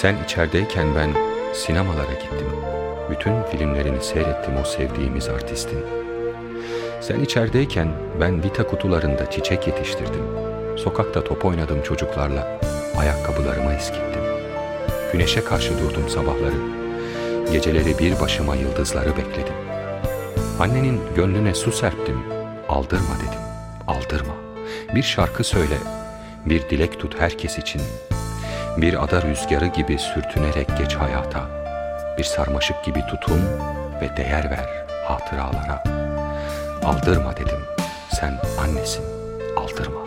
Sen içerideyken ben sinemalara gittim. Bütün filmlerini seyrettim o sevdiğimiz artistin. Sen içerideyken ben vita kutularında çiçek yetiştirdim. Sokakta top oynadım çocuklarla. Ayakkabılarımı eskittim. Güneşe karşı durdum sabahları. Geceleri bir başıma yıldızları bekledim. Annenin gönlüne su serptim. Aldırma dedim. Aldırma. Bir şarkı söyle. Bir dilek tut herkes için. Bir ada rüzgarı gibi sürtünerek geç hayata. Bir sarmaşık gibi tutun ve değer ver hatıralara. Aldırma dedim. Sen annesin. Aldırma.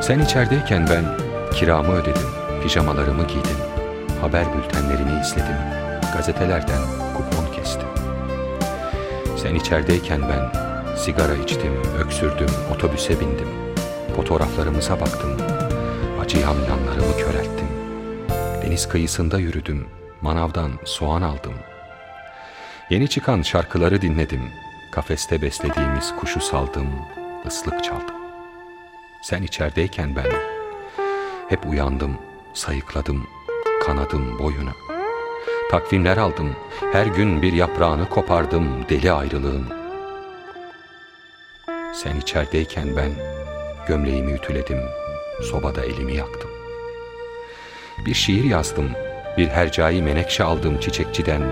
Sen içerideyken ben kiramı ödedim, pijamalarımı giydim, haber bültenlerini izledim, gazetelerden kupon kestim. Sen içerideyken ben sigara içtim, öksürdüm, otobüse bindim, fotoğraflarımıza baktım, acıyan yanlarımı körelttim. Deniz kıyısında yürüdüm, manavdan soğan aldım. Yeni çıkan şarkıları dinledim, kafeste beslediğimiz kuşu saldım, ıslık çaldım. Sen içerideyken ben hep uyandım, sayıkladım, kanadım boyuna. Takvimler aldım, her gün bir yaprağını kopardım deli ayrılığın. Sen içerideyken ben gömleğimi ütüledim, sobada elimi yaktım. Bir şiir yazdım, bir hercai menekşe aldım çiçekçiden.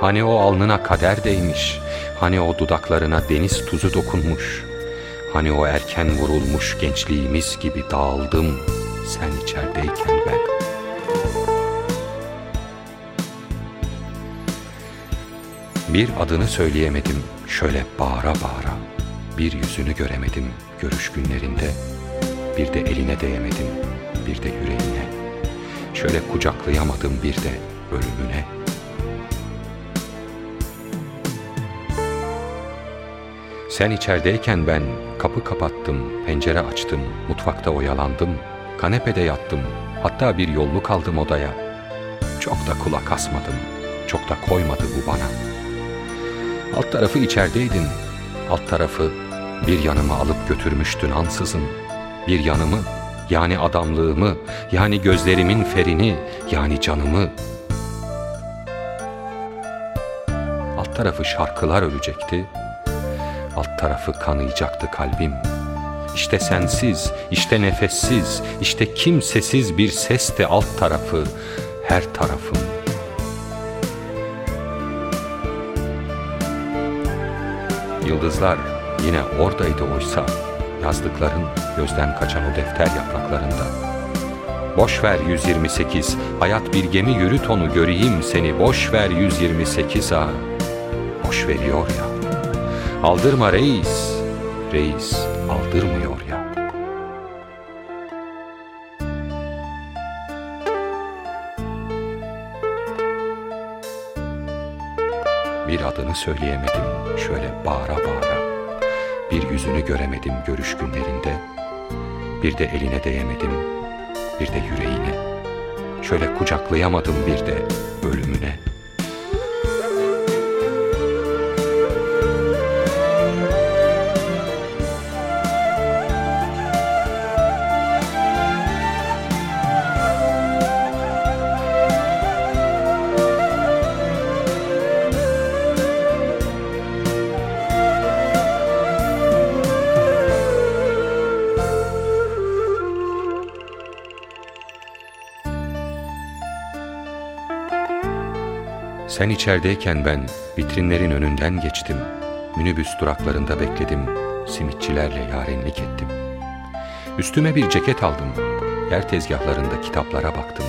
Hani o alnına kader değmiş, hani o dudaklarına deniz tuzu dokunmuş.'' Hani o erken vurulmuş gençliğimiz gibi dağıldım sen içerideyken ben. Bir adını söyleyemedim şöyle bağıra bağıra. Bir yüzünü göremedim görüş günlerinde. Bir de eline değemedim bir de yüreğine. Şöyle kucaklayamadım bir de ölümüne.'' Sen içerideyken ben kapı kapattım, pencere açtım, mutfakta oyalandım, kanepede yattım, hatta bir yolluk aldım odaya. Çok da kulak asmadım, çok da koymadı bu bana. Alt tarafı içerideydin, alt tarafı bir yanımı alıp götürmüştün ansızın. Bir yanımı, yani adamlığımı, yani gözlerimin ferini, yani canımı. Alt tarafı şarkılar ölecekti, Alt tarafı kanayacaktı kalbim. İşte sensiz, işte nefessiz, işte kimsesiz bir sesti alt tarafı, her tarafım. Yıldızlar yine oradaydı oysa, yazdıkların gözden kaçan o defter yapraklarında. Boş ver 128, hayat bir gemi yürüt onu göreyim seni, boş ver 128 ha. Boş veriyor ya. Aldırma reis, reis aldırmıyor ya. Bir adını söyleyemedim şöyle bağıra bağıra. Bir yüzünü göremedim görüş günlerinde. Bir de eline değemedim, bir de yüreğine. Şöyle kucaklayamadım bir de ölümüne.'' Sen içerideyken ben vitrinlerin önünden geçtim. Minibüs duraklarında bekledim. Simitçilerle yarenlik ettim. Üstüme bir ceket aldım. Yer tezgahlarında kitaplara baktım.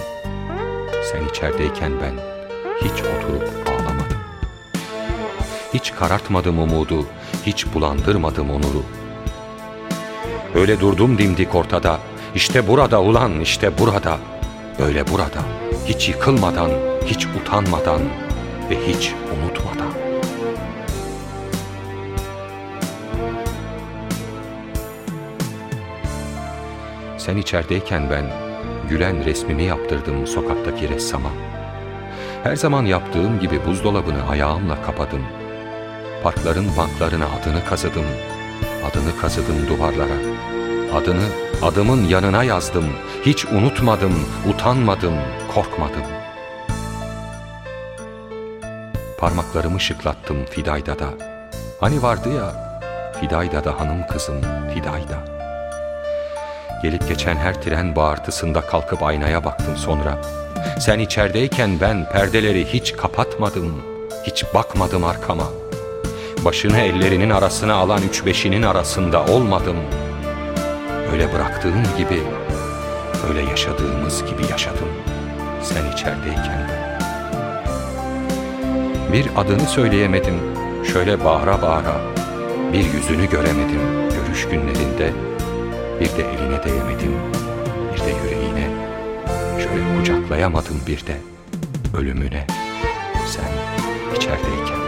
Sen içerideyken ben hiç oturup ağlamadım. Hiç karartmadım umudu, hiç bulandırmadım onuru. Öyle durdum dimdik ortada, işte burada ulan işte burada, böyle burada, hiç yıkılmadan, hiç utanmadan, ve hiç unutmadan. Sen içerideyken ben gülen resmimi yaptırdım sokaktaki ressama. Her zaman yaptığım gibi buzdolabını ayağımla kapadım. Parkların banklarına adını kazıdım. Adını kazıdım duvarlara. Adını adımın yanına yazdım. Hiç unutmadım, utanmadım, korkmadım. Parmaklarımı şıklattım Fidayda'da. Hani vardı ya, Fidayda'da hanım kızım Fidayda. Gelip geçen her tren bağırtısında kalkıp aynaya baktım sonra. Sen içerideyken ben perdeleri hiç kapatmadım, hiç bakmadım arkama. Başını ellerinin arasına alan üç beşinin arasında olmadım. Öyle bıraktığım gibi, öyle yaşadığımız gibi yaşadım. Sen içerideyken ben. Bir adını söyleyemedim, şöyle bağıra bağıra. Bir yüzünü göremedim görüş günlerinde. Bir de eline değemedim, bir de yüreğine. Şöyle kucaklayamadım bir de ölümüne. Sen içerideyken.